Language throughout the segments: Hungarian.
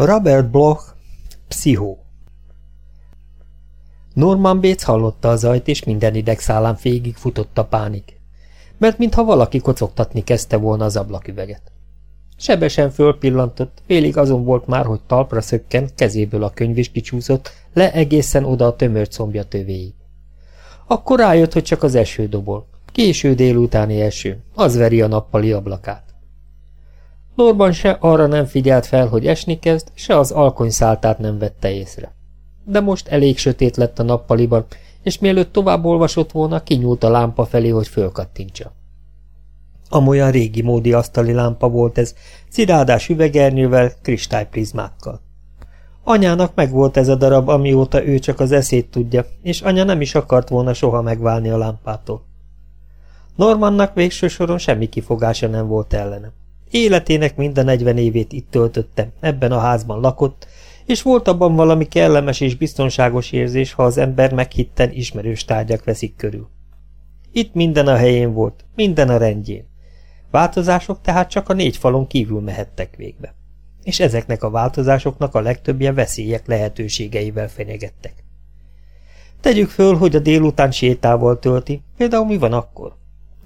Robert Bloch, pszichó Norman Bates hallotta a zajt, és minden idegszálán végig futott a pánik, mert mintha valaki kocogtatni kezdte volna az ablaküveget. Sebesen fölpillantott, félig azon volt már, hogy talpra szökken, kezéből a könyv is kicsúszott, le egészen oda a tömör combja tövéig. Akkor rájött, hogy csak az eső dobol. Késő délutáni eső, az veri a nappali ablakát. Norban se arra nem figyelt fel, hogy esni kezd, se az alkonyszáltát nem vette észre. De most elég sötét lett a nappaliban, és mielőtt tovább olvasott volna, kinyúlt a lámpa felé, hogy fölkattintsa. Amolyan régi módi asztali lámpa volt ez, cirádás üvegernyővel, kristályprizmákkal. Anyának megvolt ez a darab, amióta ő csak az eszét tudja, és anya nem is akart volna soha megválni a lámpától. Normannak végső soron semmi kifogása nem volt ellene. Életének minden 40 évét itt töltötte, ebben a házban lakott, és volt abban valami kellemes és biztonságos érzés, ha az ember meghitten ismerős tárgyak veszik körül. Itt minden a helyén volt, minden a rendjén. Változások tehát csak a négy falon kívül mehettek végbe. És ezeknek a változásoknak a legtöbbje veszélyek lehetőségeivel fenyegettek. Tegyük föl, hogy a délután sétával tölti, például mi van akkor?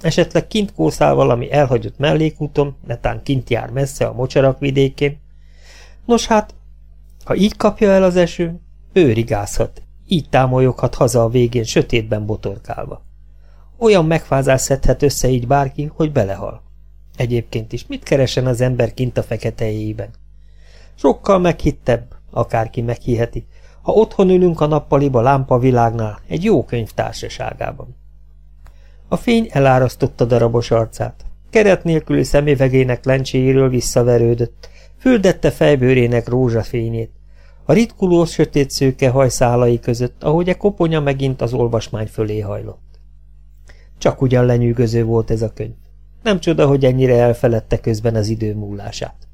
Esetleg kint kószál valami elhagyott mellékúton, netán kint jár messze a mocsarak vidékén. Nos hát, ha így kapja el az eső, ő rigázhat, így támolyoghat haza a végén sötétben botorkálva. Olyan megfázás szedhet össze így bárki, hogy belehal. Egyébként is mit keresen az ember kint a feketejében? Sokkal meghittebb, akárki meghiheti, ha otthon ülünk a nappaliba lámpavilágnál, egy jó könyv társaságában. A fény elárasztotta darabos arcát. Keret nélküli szemévegének lencséjéről visszaverődött, füldette fejbőrének rózsafényét. A ritkuló sötét szőke hajszálai között, ahogy a koponya megint az olvasmány fölé hajlott. Csak ugyan lenyűgöző volt ez a könyv. Nem csoda, hogy ennyire elfeledte közben az idő múlását.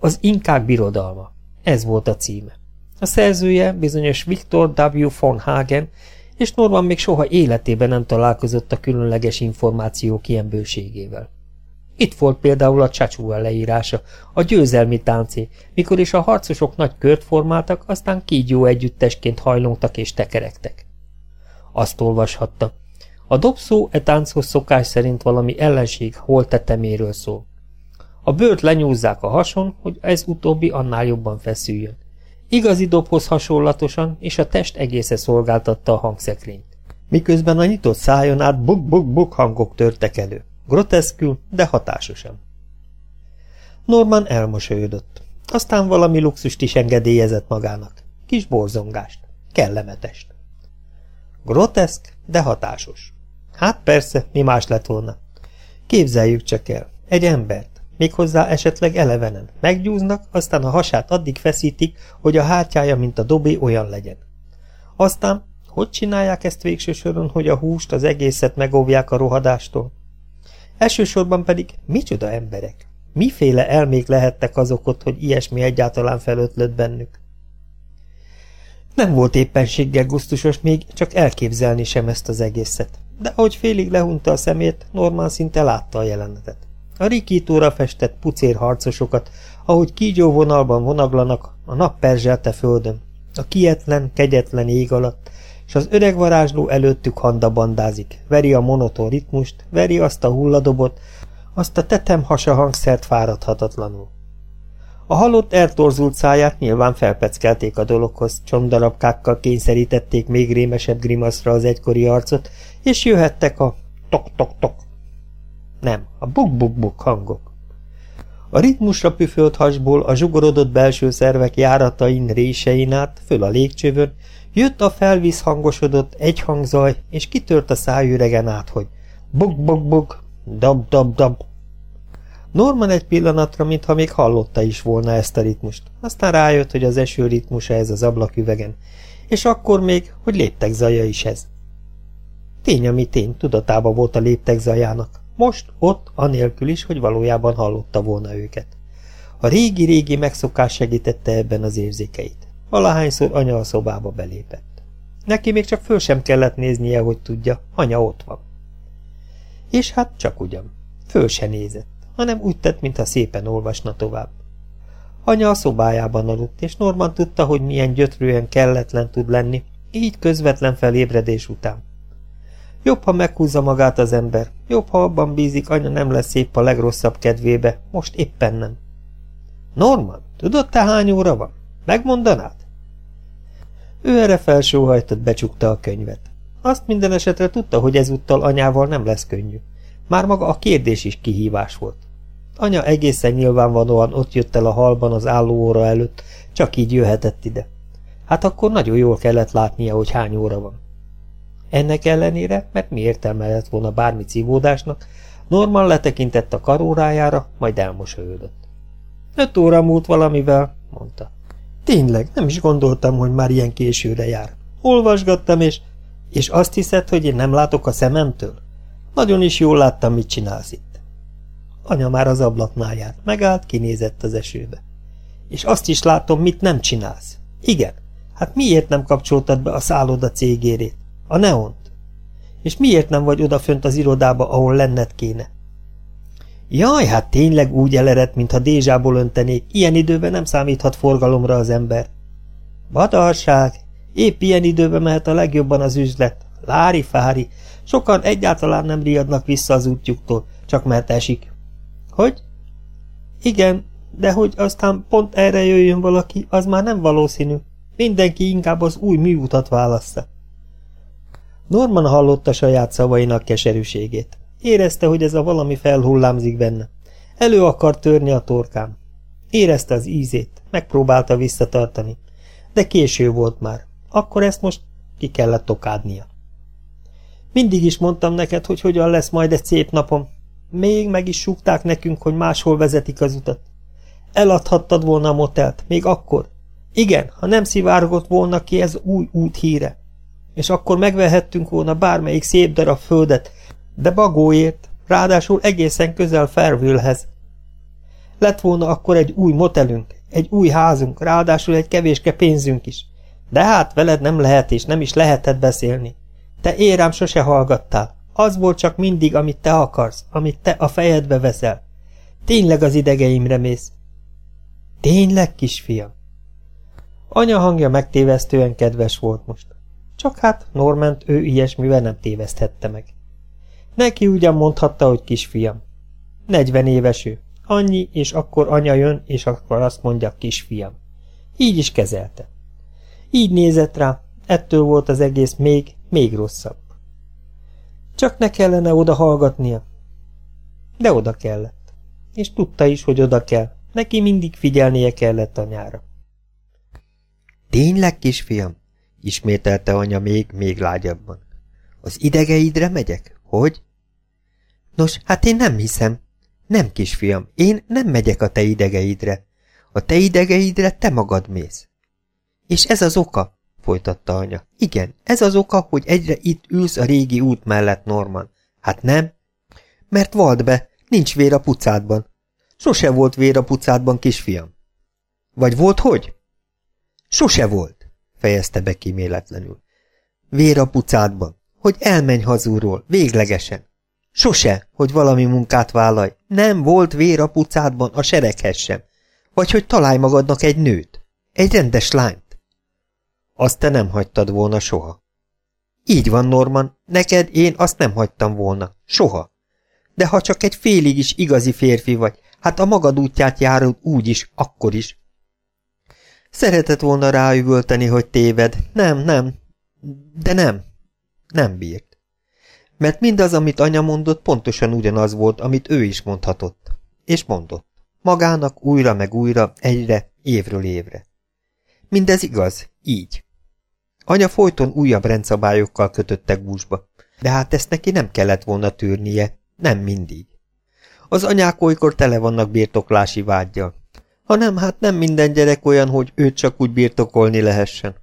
Az inkák birodalma. Ez volt a címe. A szerzője bizonyos Viktor W. von Hagen, és Norman még soha életében nem találkozott a különleges információk ilyen bőségével. Itt volt például a Csacsúa leírása, a győzelmi táncé, mikor is a harcosok nagy kört formáltak, aztán kígyó együttesként hajlongtak és tekerektek. Azt olvashatta. A dobszó e tánchoz szokás szerint valami ellenség holteteméről szól. A bőrt lenyúzzák a hason, hogy ez utóbbi annál jobban feszüljön. Igazi dobhoz hasonlatosan, és a test egésze szolgáltatta a hangszekrényt. Miközben a nyitott szájon át buk-buk-buk hangok törtek elő. Groteszkül, de hatásosan. Norman elmosolyodott. Aztán valami luxust is engedélyezett magának. Kis borzongást. Kellemetest. Groteszk, de hatásos. Hát persze, mi más lett volna. Képzeljük csak el. Egy embert, Méghozzá esetleg elevenen. Meggyúznak, aztán a hasát addig feszítik, hogy a hátjája, mint a dobé, olyan legyen. Aztán, hogy csinálják ezt végső soron, hogy a húst, az egészet megóvják a rohadástól? Elsősorban pedig micsoda emberek? Miféle elmék lehettek azok ott, hogy ilyesmi egyáltalán felötlött bennük? Nem volt éppenséggel gusztusos még csak elképzelni sem ezt az egészet, de ahogy félig lehunta a szemét, Norman szinte látta a jelenetet. A rikítóra festett pucér harcosokat, ahogy kígyó vonalban vonaglanak a nap perzselte földön, a kietlen, kegyetlen ég alatt, és az öreg varázsló előttük handabandázik, veri a monoton ritmust, veri azt a hulladobot, azt a tetem hasa hangszert fáradhatatlanul. A halott eltorzult száját nyilván felpeckelték a dologhoz, csomdarabkákkal kényszerítették még rémesebb grimaszra az egykori arcot, és jöhettek a tok-tok-tok nem, a buk-buk-buk hangok. A ritmusra püfölt hasból a zsugorodott belső szervek járatain, résein át, föl a légcsövön, jött a felvíz hangosodott egyhangzaj, és kitört a szájüregen át, hogy buk-buk-buk, dab-dab-dab. Norman egy pillanatra, mintha még hallotta is volna ezt a ritmust, aztán rájött, hogy az eső ritmusa ez az ablaküvegen, és akkor még, hogy léptek zaja is ez. Tény, ami tény, tudatába volt a léptek zajának. Most ott, anélkül is, hogy valójában hallotta volna őket. A régi-régi megszokás segítette ebben az érzékeit. Valahányszor anya a szobába belépett. Neki még csak föl sem kellett néznie, hogy tudja, anya ott van. És hát csak ugyan. Föl se nézett, hanem úgy tett, mintha szépen olvasna tovább. Anya a szobájában aludt, és Norman tudta, hogy milyen gyötrően kelletlen tud lenni, így közvetlen felébredés után. Jobb, ha meghúzza magát az ember, jobb, ha abban bízik, anya nem lesz szép a legrosszabb kedvébe, most éppen nem. Norman, tudod te hány óra van? Megmondanád? Ő erre felsóhajtott, becsukta a könyvet. Azt minden esetre tudta, hogy ezúttal anyával nem lesz könnyű. Már maga a kérdés is kihívás volt. Anya egészen nyilvánvalóan ott jött el a halban az állóóra előtt, csak így jöhetett ide. Hát akkor nagyon jól kellett látnia, hogy hány óra van. Ennek ellenére, mert mi értelme lett volna bármi cívódásnak, Norman letekintett a karórájára, majd elmosolyodott. Öt óra múlt valamivel, mondta. Tényleg, nem is gondoltam, hogy már ilyen későre jár. Olvasgattam, és... És azt hiszed, hogy én nem látok a szememtől? Nagyon is jól láttam, mit csinálsz itt. Anya már az ablaknál járt, megállt, kinézett az esőbe. És azt is látom, mit nem csinálsz. Igen, hát miért nem kapcsoltad be a szálloda cégérét? A neont? És miért nem vagy odafönt az irodába, ahol lenned kéne? Jaj, hát tényleg úgy elerett, mintha dézsából öntenék, ilyen időben nem számíthat forgalomra az ember. Badarság, épp ilyen időben mehet a legjobban az üzlet. Lári-fári, sokan egyáltalán nem riadnak vissza az útjuktól, csak mert esik. Hogy? Igen, de hogy aztán pont erre jöjjön valaki, az már nem valószínű. Mindenki inkább az új műutat válassza. Norman hallotta saját szavainak keserűségét. Érezte, hogy ez a valami felhullámzik benne. Elő akar törni a torkám. Érezte az ízét, megpróbálta visszatartani. De késő volt már. Akkor ezt most ki kellett tokádnia. Mindig is mondtam neked, hogy hogyan lesz majd egy szép napom. Még meg is súgták nekünk, hogy máshol vezetik az utat. Eladhattad volna a motelt, még akkor. Igen, ha nem szivárgott volna ki ez új út híre. És akkor megvehettünk volna bármelyik szép darab földet, de bagóért, ráadásul egészen közel Fervülhez. Lett volna akkor egy új motelünk, egy új házunk, ráadásul egy kevéske pénzünk is. De hát veled nem lehet és nem is lehetett beszélni. Te érám sose hallgattál. Az volt csak mindig, amit te akarsz, amit te a fejedbe veszel. Tényleg az idegeimre mész. Tényleg, kisfiam? Anya hangja megtévesztően kedves volt most. Csak hát Norment ő ilyesmivel nem téveszthette meg. Neki ugyan mondhatta, hogy kisfiam. Negyven éves ő. Annyi, és akkor anya jön, és akkor azt mondja kisfiam. Így is kezelte. Így nézett rá, ettől volt az egész még, még rosszabb. Csak ne kellene oda hallgatnia. De oda kellett. És tudta is, hogy oda kell. Neki mindig figyelnie kellett anyára. Tényleg, kisfiam? Ismételte anya még, még lágyabban. Az idegeidre megyek? Hogy? Nos, hát én nem hiszem. Nem, kisfiam, én nem megyek a te idegeidre. A te idegeidre te magad mész. És ez az oka, folytatta anya. Igen, ez az oka, hogy egyre itt ülsz a régi út mellett, Norman. Hát nem? Mert vald be, nincs vér a pucádban. Sose volt vér a pucádban, kisfiam. Vagy volt hogy? Sose volt, fejezte be kíméletlenül. Vér a pucádban, hogy elmenj hazúról, véglegesen. Sose, hogy valami munkát vállalj. Nem volt vér a pucádban, a sereghez sem. Vagy hogy találj magadnak egy nőt. Egy rendes lányt. Azt te nem hagytad volna soha. Így van, Norman, neked én azt nem hagytam volna. Soha. De ha csak egy félig is igazi férfi vagy, hát a magad útját járod úgy is, akkor is. Szeretett volna ráüvölteni, hogy téved. Nem, nem. De nem. Nem bírt mert mindaz, amit anya mondott, pontosan ugyanaz volt, amit ő is mondhatott. És mondott. Magának újra meg újra, egyre, évről évre. Mindez igaz, így. Anya folyton újabb rendszabályokkal kötöttek búzsba, de hát ezt neki nem kellett volna tűrnie, nem mindig. Az anyák olykor tele vannak birtoklási vágyjal. Ha nem, hát nem minden gyerek olyan, hogy őt csak úgy birtokolni lehessen.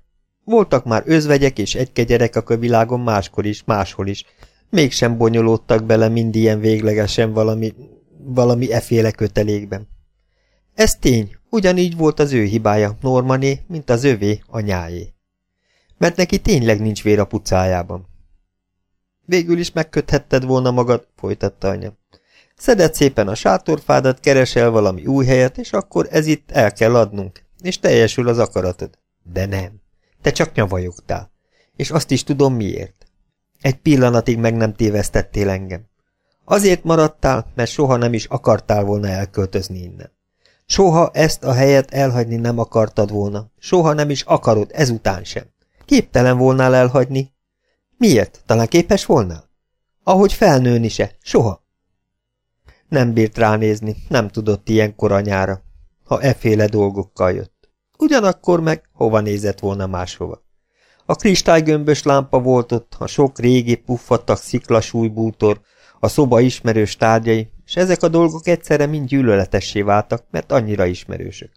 Voltak már özvegyek és egyke gyerek a világon máskor is, máshol is, mégsem bonyolódtak bele mind ilyen véglegesen valami, valami eféle kötelékben. Ez tény, ugyanígy volt az ő hibája, Normané, mint az övé, anyáé. Mert neki tényleg nincs vér a pucájában. Végül is megköthetted volna magad, folytatta anya. Szedett szépen a sátorfádat, keresel valami új helyet, és akkor ez itt el kell adnunk, és teljesül az akaratod. De nem. Te csak nyavajogtál. És azt is tudom miért. Egy pillanatig meg nem tévesztettél engem. Azért maradtál, mert soha nem is akartál volna elköltözni innen. Soha ezt a helyet elhagyni nem akartad volna. Soha nem is akarod, ezután sem. Képtelen volnál elhagyni. Miért? Talán képes volnál? Ahogy felnőni se. Soha. Nem bírt ránézni, nem tudott ilyenkor anyára, ha eféle dolgokkal jött. Ugyanakkor meg hova nézett volna máshova. A kristálygömbös lámpa volt ott, a sok régi puffattak sziklasúj bútor, a szoba ismerős tárgyai, és ezek a dolgok egyszerre mind gyűlöletessé váltak, mert annyira ismerősök.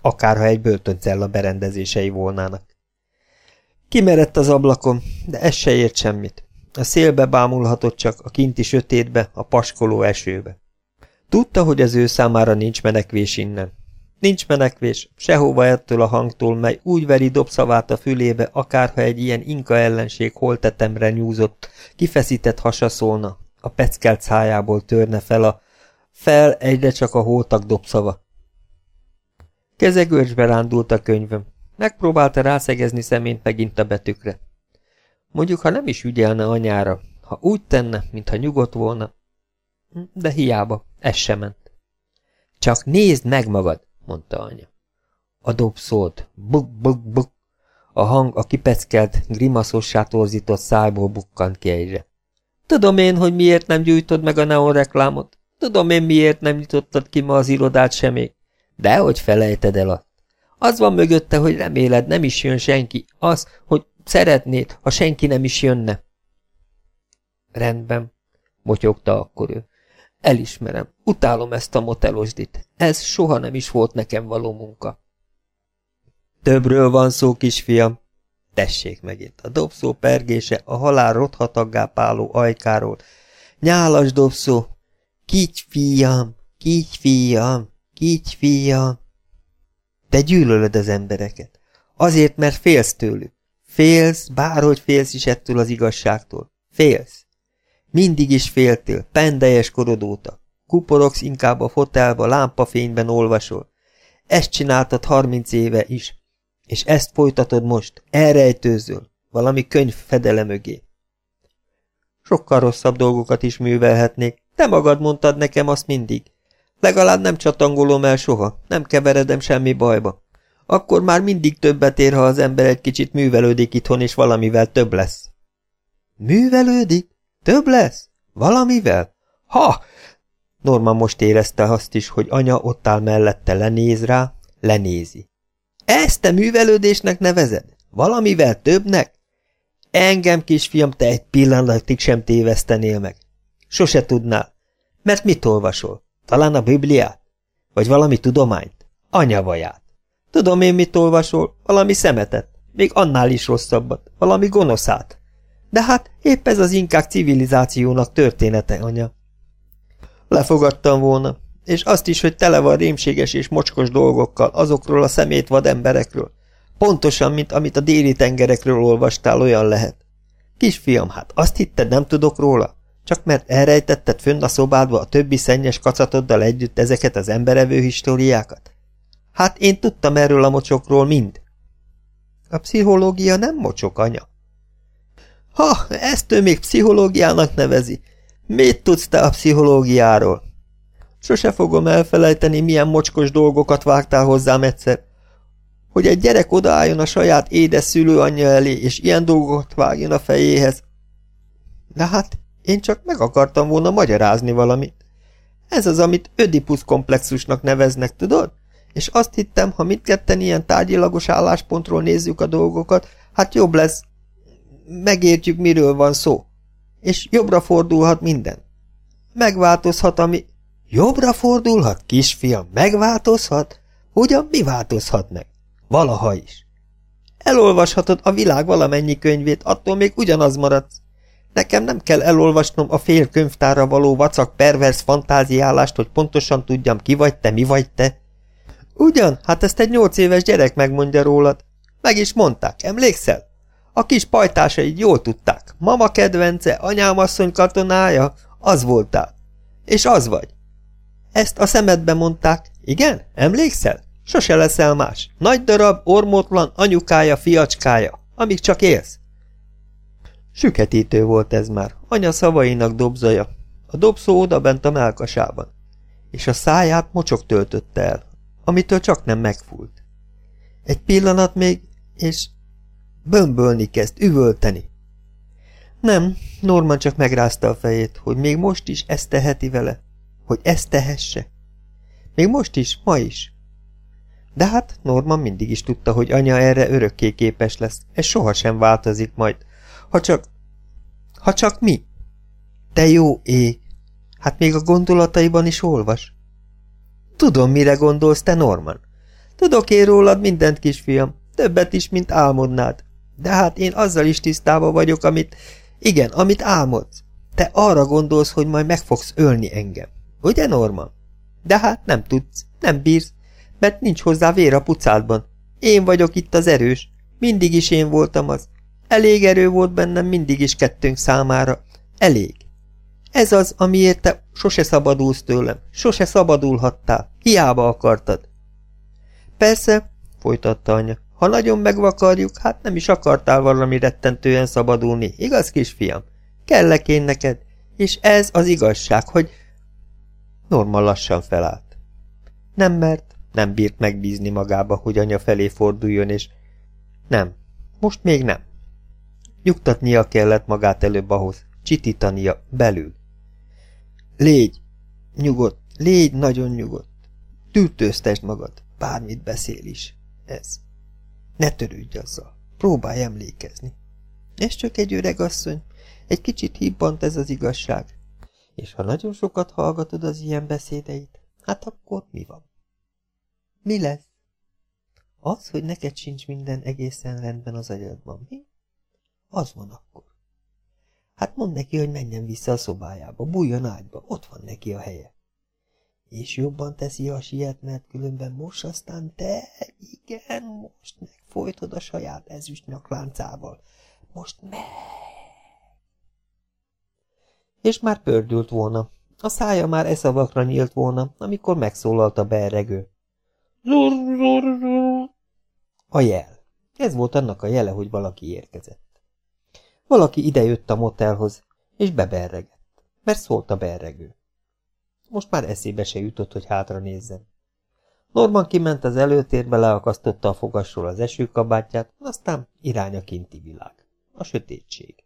Akárha egy börtöncella berendezései volnának. Kimerett az ablakon, de ez se ért semmit. A szélbe bámulhatott csak, a kinti sötétbe, a paskoló esőbe. Tudta, hogy az ő számára nincs menekvés innen. Nincs menekvés, sehova ettől a hangtól, mely úgy veri dobszavát a fülébe, akárha egy ilyen inka ellenség holtetemre nyúzott, kifeszített hasa szólna, a peckelt szájából törne fel a fel egyre csak a holtak dobszava. Keze görcsbe rándult a könyvöm. Megpróbálta rászegezni szemét megint a betűkre. Mondjuk, ha nem is ügyelne anyára, ha úgy tenne, mintha nyugodt volna. De hiába, ez sem ment. Csak nézd meg magad, mondta anya. A dob szólt, buk, buk, buk. A hang a kipeckelt, grimaszossá torzított szájból bukkant ki egyre. Tudom én, hogy miért nem gyújtod meg a neon reklámot. Tudom én, miért nem nyitottad ki ma az irodát semmi. De hogy felejted el azt. Az van mögötte, hogy reméled, nem is jön senki. Az, hogy szeretnéd, ha senki nem is jönne. Rendben, motyogta akkor ő. Elismerem, utálom ezt a motelosdit. Ez soha nem is volt nekem való munka. Többről van szó, kisfiam. Tessék megint, a dobszó pergése, a halál rothataggá páló ajkáról. Nyálas dobszó. Kics fiam, kics fiam, kics fiam. Te gyűlölöd az embereket. Azért, mert félsz tőlük. Félsz, bárhogy félsz is ettől az igazságtól. Félsz. Mindig is féltél, pendejes korod óta. Kuporogsz inkább a fotelba, lámpafényben olvasol. Ezt csináltad harminc éve is, és ezt folytatod most, elrejtőzöl, valami könyv fedele mögé. Sokkal rosszabb dolgokat is művelhetnék, te magad mondtad nekem azt mindig. Legalább nem csatangolom el soha, nem keveredem semmi bajba. Akkor már mindig többet ér, ha az ember egy kicsit művelődik itthon, és valamivel több lesz. Művelődik? Több lesz? Valamivel? Ha! Norma most érezte azt is, hogy anya ott áll mellette, lenéz rá, lenézi. Ezt te művelődésnek nevezed? Valamivel többnek? Engem, kisfiam, te egy pillanatig sem tévesztenél meg. Sose tudnál. Mert mit olvasol? Talán a Bibliát? Vagy valami tudományt? Anyavaját. Tudom én, mit olvasol, valami szemetet, még annál is rosszabbat, valami gonoszát. De hát épp ez az inkák civilizációnak története, anya. Lefogadtam volna, és azt is, hogy tele van rémséges és mocskos dolgokkal, azokról a szemét vad emberekről. Pontosan, mint amit a déli tengerekről olvastál, olyan lehet. Kisfiam, hát azt hitted, nem tudok róla? Csak mert elrejtetted fönn a szobádba a többi szennyes kacatoddal együtt ezeket az emberevő históriákat? Hát én tudtam erről a mocsokról mind. A pszichológia nem mocsok, anya. Ha, ezt ő még pszichológiának nevezi. Mit tudsz te a pszichológiáról? Sose fogom elfelejteni, milyen mocskos dolgokat vágtál hozzám egyszer. Hogy egy gyerek odaálljon a saját édes szülő anyja elé, és ilyen dolgokat vágjon a fejéhez. De hát én csak meg akartam volna magyarázni valamit. Ez az, amit ödipusz komplexusnak neveznek, tudod? És azt hittem, ha mindketten ilyen tárgyilagos álláspontról nézzük a dolgokat, hát jobb lesz. Megértjük, miről van szó. És jobbra fordulhat minden. Megváltozhat, ami... Jobbra fordulhat, kisfiam, megváltozhat? Ugyan mi változhat meg? Valaha is. Elolvashatod a világ valamennyi könyvét, attól még ugyanaz maradsz. Nekem nem kell elolvasnom a fél könyvtárra való vacak pervers fantáziálást, hogy pontosan tudjam, ki vagy te, mi vagy te. Ugyan? Hát ezt egy nyolc éves gyerek megmondja rólad. Meg is mondták, emlékszel? A kis pajtásaid jól tudták. Mama kedvence, anyám asszony katonája, az voltál. És az vagy. Ezt a szemedbe mondták. Igen? Emlékszel? Sose leszel más. Nagy darab, ormótlan, anyukája, fiacskája, amíg csak élsz. Süketítő volt ez már, anya szavainak dobzaja. A dobszó odabent a melkasában. És a száját mocsok töltötte el, amitől csak nem megfúlt. Egy pillanat még, és bömbölni kezd, üvölteni. Nem, Norman csak megrázta a fejét, hogy még most is ezt teheti vele, hogy ezt tehesse. Még most is, ma is. De hát Norman mindig is tudta, hogy anya erre örökké képes lesz, ez sohasem változik majd, ha csak... ha csak mi? Te jó ég! Hát még a gondolataiban is olvas. Tudom, mire gondolsz te, Norman. Tudok én rólad mindent, kisfiam, többet is, mint álmodnád. De hát én azzal is tisztában vagyok, amit... Igen, amit álmodsz. Te arra gondolsz, hogy majd meg fogsz ölni engem. Ugye, Norman? De hát nem tudsz, nem bírsz, mert nincs hozzá vér a pucádban. Én vagyok itt az erős. Mindig is én voltam az. Elég erő volt bennem mindig is kettőnk számára. Elég. Ez az, amiért te sose szabadulsz tőlem. Sose szabadulhattál. Hiába akartad. Persze, folytatta anya, ha nagyon megvakarjuk, hát nem is akartál valami rettentően szabadulni, igaz, kisfiam? Kellek én neked, és ez az igazság, hogy... Norma lassan felállt. Nem mert, nem bírt megbízni magába, hogy anya felé forduljon, és... Nem, most még nem. Nyugtatnia kellett magát előbb ahhoz, csitítania belül. Légy, nyugodt, légy nagyon nyugodt. Tűrtőztesd magad, bármit beszél is. Ez. Ne törődj azzal. Próbálj emlékezni. Ez csak egy öreg asszony. Egy kicsit hibbant ez az igazság. És ha nagyon sokat hallgatod az ilyen beszédeit, hát akkor mi van? Mi lesz? Az, hogy neked sincs minden egészen rendben az agyadban, mi? Az van akkor. Hát mondd neki, hogy menjen vissza a szobájába, bújjon ágyba, ott van neki a helye. És jobban teszi, ha siet, mert különben most aztán te, igen, most megfojtod a saját ezüst nyakláncával. Most meg! És már pördült volna. A szája már eszavakra nyílt volna, amikor megszólalt a beregő. Zur, zur, zur. A jel. Ez volt annak a jele, hogy valaki érkezett. Valaki idejött a motelhoz, és beberregett, mert szólt a berregő. Most már eszébe se jutott, hogy hátra nézzen. Norman kiment az előtérbe, leakasztotta a fogasról az esőkabátját, aztán irány a kinti világ, a sötétség.